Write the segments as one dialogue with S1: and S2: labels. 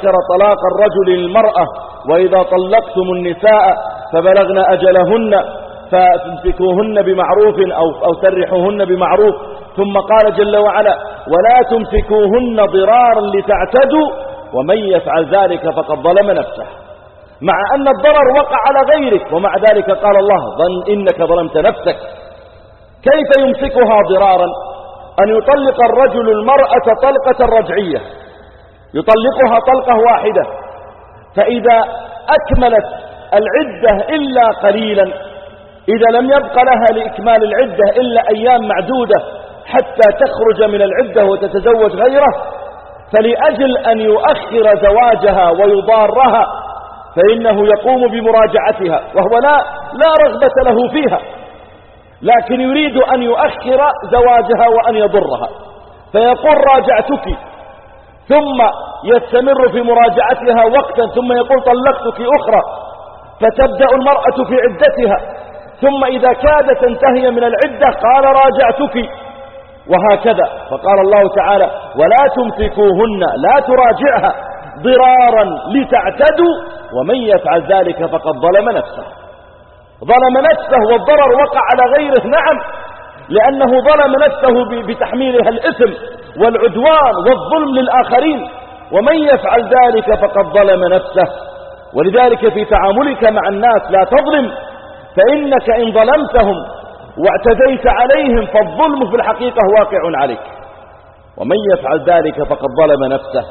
S1: عشر طلاق الرجل للمرأة وإذا طلقتم النساء فبلغن أجلهن فتمسكوهن بمعروف أو, أو سرحوهن بمعروف ثم قال جل وعلا ولا تمسكوهن ضرارا لتعتدوا ومن يفعل ذلك فقد ظلم نفسه مع أن الضرر وقع على غيرك ومع ذلك قال الله ظن إنك ظلمت نفسك كيف يمسكها ضرارا أن يطلق الرجل المرأة طلقة رجعية يطلقها طلقة واحدة فإذا أكملت العدة إلا قليلا إذا لم يبق لها لإكمال العدة إلا أيام معدودة حتى تخرج من العدة وتتزوج غيره فلأجل أن يؤخر زواجها ويضارها فإنه يقوم بمراجعتها وهو لا, لا رغبة له فيها لكن يريد أن يؤخر زواجها وأن يضرها فيقول راجعتك ثم يستمر في مراجعتها وقتا ثم يقول طلقتك أخرى فتبدأ المرأة في عدتها ثم إذا كادت انتهي من العدة قال راجعتك وهكذا فقال الله تعالى ولا تمسكوهن لا تراجعها ضرارا لتعتدوا ومن يفعل ذلك فقد ظلم نفسه ظلم نفسه والضرر وقع على غيره نعم لأنه ظلم نفسه بتحميلها الإثم والعدوان والظلم للآخرين ومن يفعل ذلك فقد ظلم نفسه ولذلك في تعاملك مع الناس لا تظلم فإنك إن ظلمتهم واعتديت عليهم فالظلم في الحقيقة واقع عليك ومن يفعل ذلك فقد ظلم نفسه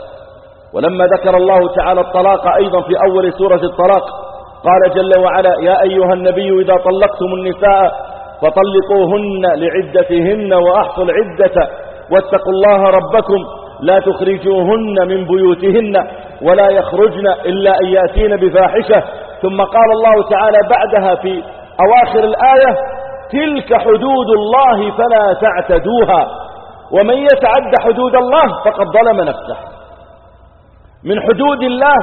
S1: ولما ذكر الله تعالى الطلاق أيضا في أول سورة الطلاق قال جل وعلا يا أيها النبي إذا طلقتم النساء فطلقوهن لعدتهن وأحصوا العدة واتقوا الله ربكم لا تخرجوهن من بيوتهن ولا يخرجن إلا أن يأتين بفاحشة ثم قال الله تعالى بعدها في أواخر الآية تلك حدود الله فلا تعتدوها ومن يتعد حدود الله فقد ظلم نفسه من حدود الله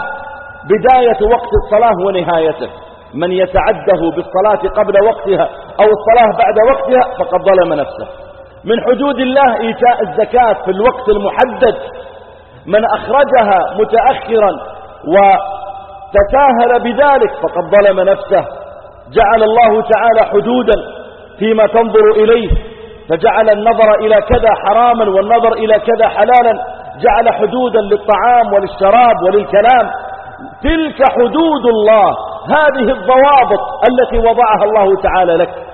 S1: بداية وقت الصلاة ونهايته من يتعده بالصلاة قبل وقتها أو الصلاة بعد وقتها فقد ظلم نفسه من حدود الله إيتاء الزكاة في الوقت المحدد من أخرجها متأخرا وتساهل بذلك فقد ظلم نفسه جعل الله تعالى حدودا فيما تنظر إليه فجعل النظر إلى كذا حراما والنظر إلى كذا حلالا جعل حدودا للطعام وللشراب وللكلام تلك حدود الله هذه الضوابط التي وضعها الله تعالى لك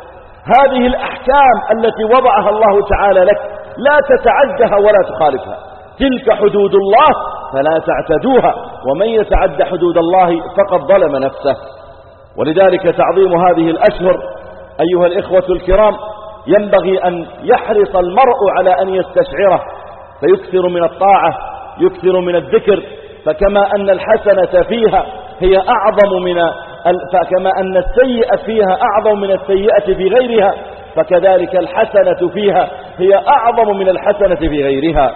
S1: هذه الأحكام التي وضعها الله تعالى لك لا تتعدها ولا تخالفها تلك حدود الله فلا تعتدوها ومن يتعد حدود الله فقد ظلم نفسه ولذلك تعظيم هذه الأشهر أيها الإخوة الكرام ينبغي أن يحرص المرء على أن يستشعره فيكثر من الطاعة يكثر من الذكر فكما أن الحسنة فيها هي أعظم من فكما أن السيئة فيها أعظم من السيئة في غيرها فكذلك الحسنة فيها هي أعظم من الحسنة في غيرها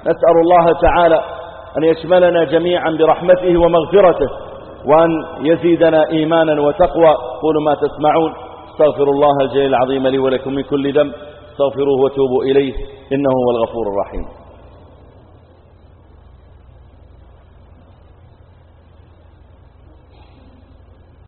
S1: نسأل الله تعالى أن يشملنا جميعا برحمته ومغفرته وأن يزيدنا إيمانا وتقوى قولوا ما تسمعون استغفر الله الجليل العظيم لي ولكم من كل ذنب استغفروه وتوبوا إليه إنه هو الغفور الرحيم